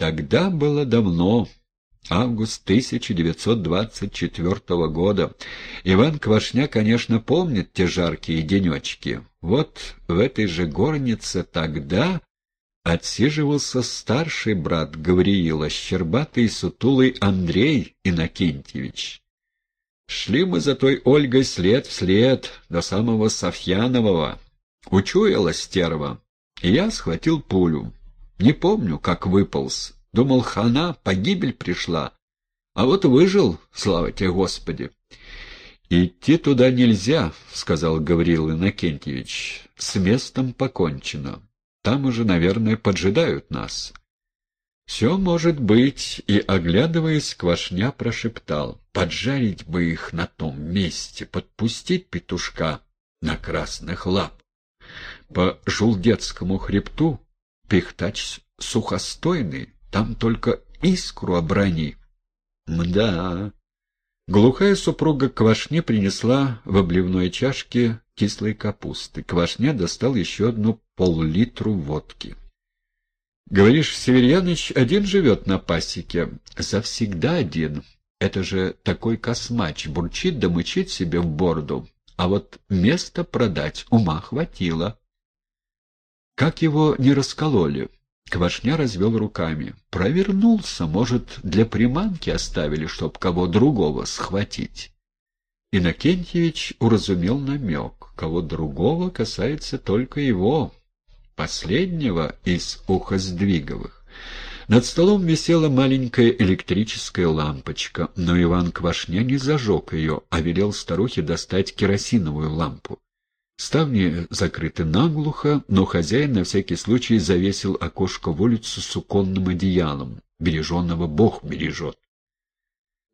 Тогда было давно, август 1924 года. Иван Квашня, конечно, помнит те жаркие денечки. Вот в этой же горнице тогда отсиживался старший брат Гавриила, щербатый сутулый Андрей Иннокентьевич. Шли мы за той Ольгой след в след до самого Софьянового. Учуяла стерва, и я схватил пулю. Не помню, как выполз. Думал, хана, погибель пришла. А вот выжил, слава тебе, Господи. «Идти туда нельзя», — сказал Гавриил Иннокентьевич. «С местом покончено. Там уже, наверное, поджидают нас». «Все может быть», и, оглядываясь, Квашня прошептал. «Поджарить бы их на том месте, подпустить петушка на красных лап. По Жулдетскому хребту пихтач сухостойный, там только искру оброни». «Мда». Глухая супруга Квашне принесла в обливной чашке кислой капусты. Квашня достал еще одну пол-литру водки. Говоришь, Северьяныч один живет на пасеке? Завсегда один. Это же такой космач, бурчит да мычит себе в борду. А вот место продать ума хватило. Как его не раскололи? Квашня развел руками. Провернулся, может, для приманки оставили, чтоб кого другого схватить. Иннокентьевич уразумел намек. Кого другого касается только его, последнего из ухоздвиговых. Над столом висела маленькая электрическая лампочка, но Иван Квашня не зажег ее, а велел старухе достать керосиновую лампу. Ставни закрыты наглухо, но хозяин на всякий случай завесил окошко в улицу суконным одеялом. Береженного Бог бережет.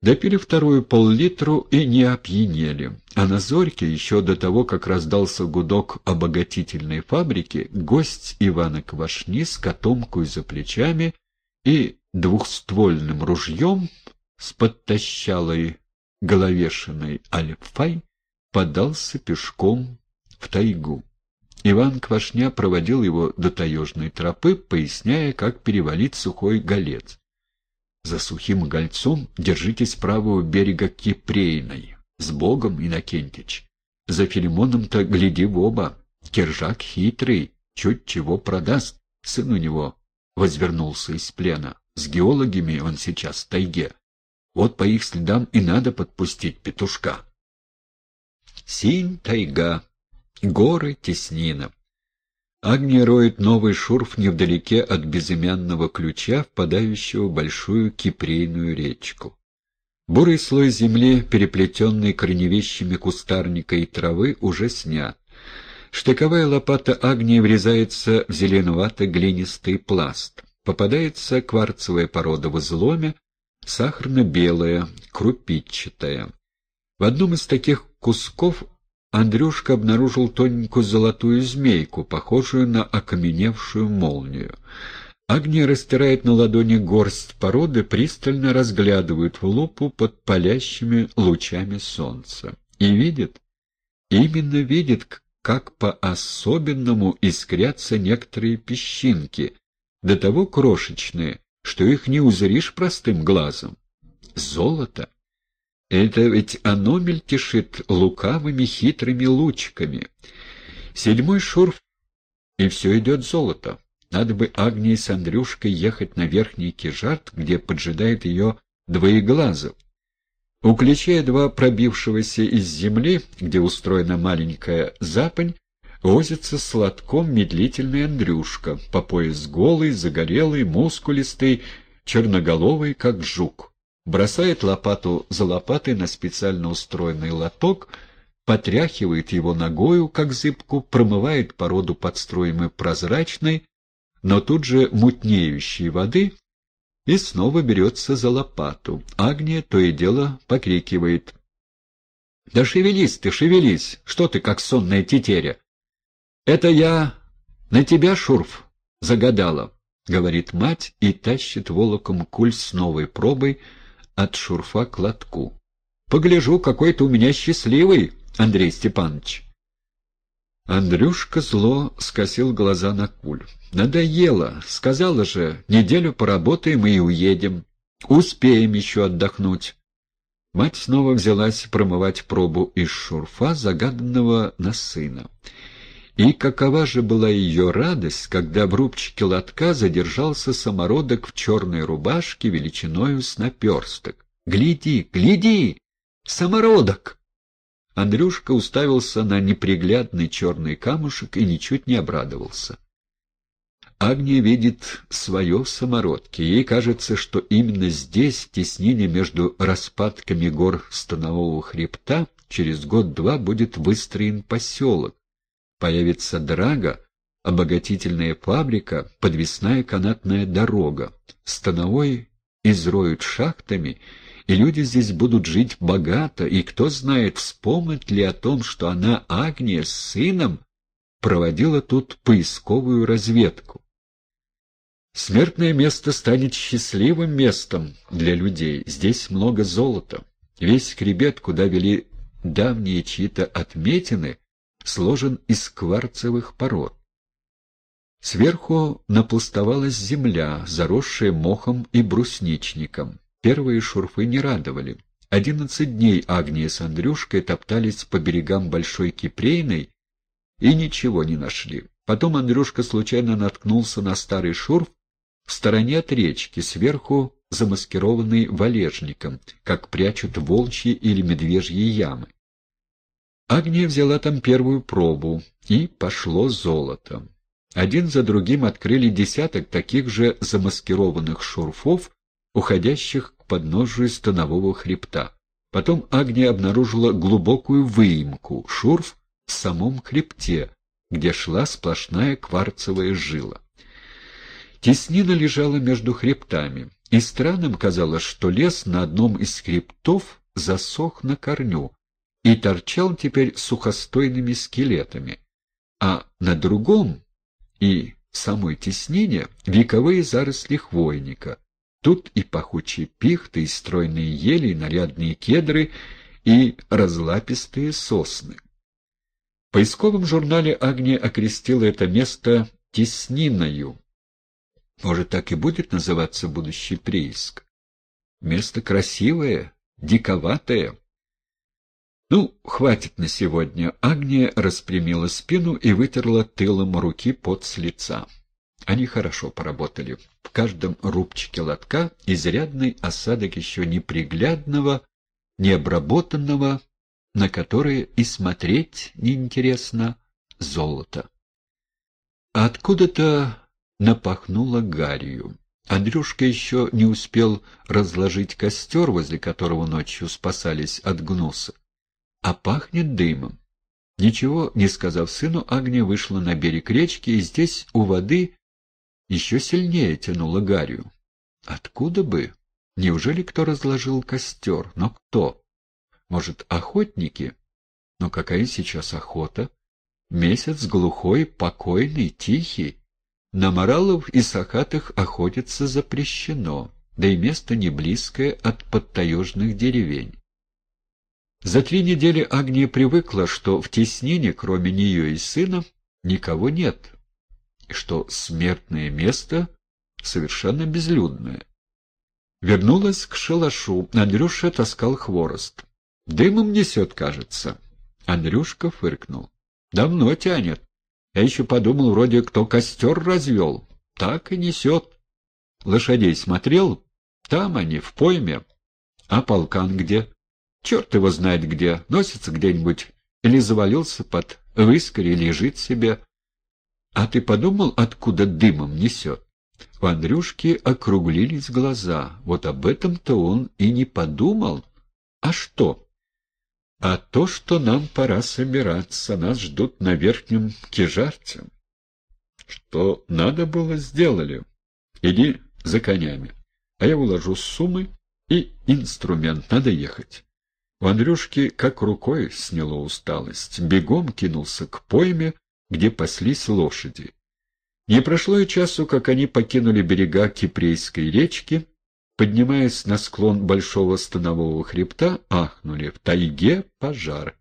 Допили вторую пол-литру и не опьянели. А на зорьке, еще до того, как раздался гудок обогатительной фабрики, гость Ивана Квашни с котомкой за плечами и двухствольным ружьем с подтащалой головешиной альфай подался пешком в тайгу. Иван Квашня проводил его до таежной тропы, поясняя, как перевалить сухой голец. За сухим гольцом держитесь правого берега Кипрейной. С Богом, Иннокентич. За Филимоном-то гляди в оба. Киржак хитрый, чуть чего продаст. Сын у него возвернулся из плена. С геологами он сейчас в тайге. Вот по их следам и надо подпустить петушка. Синь тайга, горы теснина. Агния роет новый шурф невдалеке от безымянного ключа, впадающего в большую кипрейную речку. Бурый слой земли, переплетенный корневищами кустарника и травы, уже снят. Штыковая лопата Агнии врезается в зеленовато-глинистый пласт. Попадается кварцевая порода в изломе, сахарно-белая, крупичатая. В одном из таких кусков Андрюшка обнаружил тоненькую золотую змейку, похожую на окаменевшую молнию. Агния растирает на ладони горсть породы, пристально разглядывает в лупу под палящими лучами солнца. И видит, именно видит, как по-особенному искрятся некоторые песчинки, до того крошечные, что их не узришь простым глазом. Золото! Это ведь оно мельтешит лукавыми хитрыми лучиками. Седьмой шурф, и все идет золото. Надо бы Агнии с Андрюшкой ехать на верхний кижарт, где поджидает ее двоеглазов. У ключа два пробившегося из земли, где устроена маленькая запань, возится сладком медлительный Андрюшка, по пояс голый, загорелый, мускулистый, черноголовый, как жук бросает лопату за лопатой на специально устроенный лоток, потряхивает его ногою, как зыбку, промывает породу под струями прозрачной, но тут же мутнеющей воды и снова берется за лопату. Агния то и дело покрикивает. — Да шевелись ты, шевелись! Что ты, как сонная тетеря? — Это я на тебя, Шурф, загадала, — говорит мать и тащит волоком куль с новой пробой, от шурфа к лотку. — Погляжу, какой ты у меня счастливый, Андрей Степанович. Андрюшка зло скосил глаза на куль. «Надоело. Сказала же, неделю поработаем и уедем. Успеем еще отдохнуть». Мать снова взялась промывать пробу из шурфа, загаданного на сына. И какова же была ее радость, когда в рубчике лотка задержался самородок в черной рубашке величиною с наперсток. «Гляди, гляди! Самородок!» Андрюшка уставился на неприглядный черный камушек и ничуть не обрадовался. Агния видит свое в самородке. Ей кажется, что именно здесь, в теснине между распадками гор Станового хребта, через год-два будет выстроен поселок. Появится драга, обогатительная фабрика, подвесная канатная дорога. Становой изроют шахтами, и люди здесь будут жить богато, и кто знает, вспомнит ли о том, что она, Агния, с сыном, проводила тут поисковую разведку. Смертное место станет счастливым местом для людей. Здесь много золота. Весь хребет, куда вели давние чьи-то отметины, сложен из кварцевых пород. Сверху напустовалась земля, заросшая мохом и брусничником. Первые шурфы не радовали. Одиннадцать дней Агния с Андрюшкой топтались по берегам Большой Кипрейной и ничего не нашли. Потом Андрюшка случайно наткнулся на старый шурф в стороне от речки, сверху замаскированный валежником, как прячут волчьи или медвежьи ямы. Агния взяла там первую пробу, и пошло золото. Один за другим открыли десяток таких же замаскированных шурфов, уходящих к подножию станового хребта. Потом Агния обнаружила глубокую выемку, шурф в самом хребте, где шла сплошная кварцевая жила. Теснина лежала между хребтами, и странным казалось, что лес на одном из хребтов засох на корню и торчал теперь сухостойными скелетами, а на другом и самой теснине вековые заросли хвойника. Тут и пахучие пихты, и стройные ели, и нарядные кедры, и разлапистые сосны. В поисковом журнале Агния окрестила это место «тесниною», может, так и будет называться будущий прииск. Место красивое, диковатое. Ну, хватит на сегодня. Агния распрямила спину и вытерла тылом руки под с лица. Они хорошо поработали. В каждом рубчике лотка изрядный осадок еще неприглядного, необработанного, на которое и смотреть неинтересно, золото. Откуда-то напахнуло гарью. Андрюшка еще не успел разложить костер, возле которого ночью спасались от гнуса. А пахнет дымом. Ничего не сказав сыну, Агния вышла на берег речки, и здесь, у воды, еще сильнее тянуло гарью. Откуда бы? Неужели кто разложил костер? Но кто? Может, охотники? Но какая сейчас охота? Месяц глухой, покойный, тихий. На моралов и сахатых охотиться запрещено, да и место не близкое от подтаежных деревень. За три недели Агния привыкла, что в теснине, кроме нее и сына, никого нет, и что смертное место совершенно безлюдное. Вернулась к шалашу, Андрюша таскал хворост. «Дымом несет, кажется». Андрюшка фыркнул. «Давно тянет. Я еще подумал, вроде кто костер развел. Так и несет. Лошадей смотрел? Там они, в пойме. А полкан где? Черт его знает где. Носится где-нибудь. Или завалился под выскоре, лежит себе. А ты подумал, откуда дымом несет? У Андрюшки округлились глаза. Вот об этом-то он и не подумал. А что? А то, что нам пора собираться, нас ждут на верхнем кижарце. Что надо было, сделали. Иди за конями, а я уложу суммы и инструмент, надо ехать. У Андрюшки как рукой сняло усталость. Бегом кинулся к пойме, где паслись лошади. Не прошло и часу, как они покинули берега Кипрейской речки, поднимаясь на склон большого станового хребта, ахнули. В тайге пожар.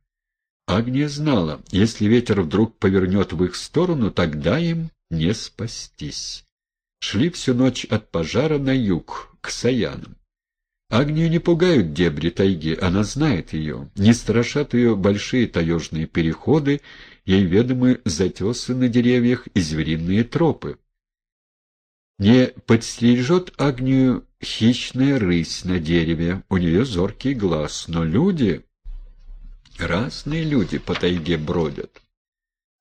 Агния знала, если ветер вдруг повернет в их сторону, тогда им не спастись. Шли всю ночь от пожара на юг, к Саянам. Агнию не пугают дебри тайги, она знает ее. Не страшат ее большие таежные переходы, ей ведомы затесы на деревьях и звериные тропы. Не подстережет Агнию хищная рысь на дереве, у нее зоркий глаз, но люди... Разные люди по тайге бродят.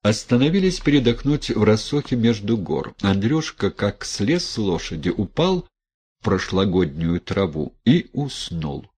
Остановились передохнуть в рассохе между гор. Андрюшка, как слез с лошади, упал прошлогоднюю траву и уснул.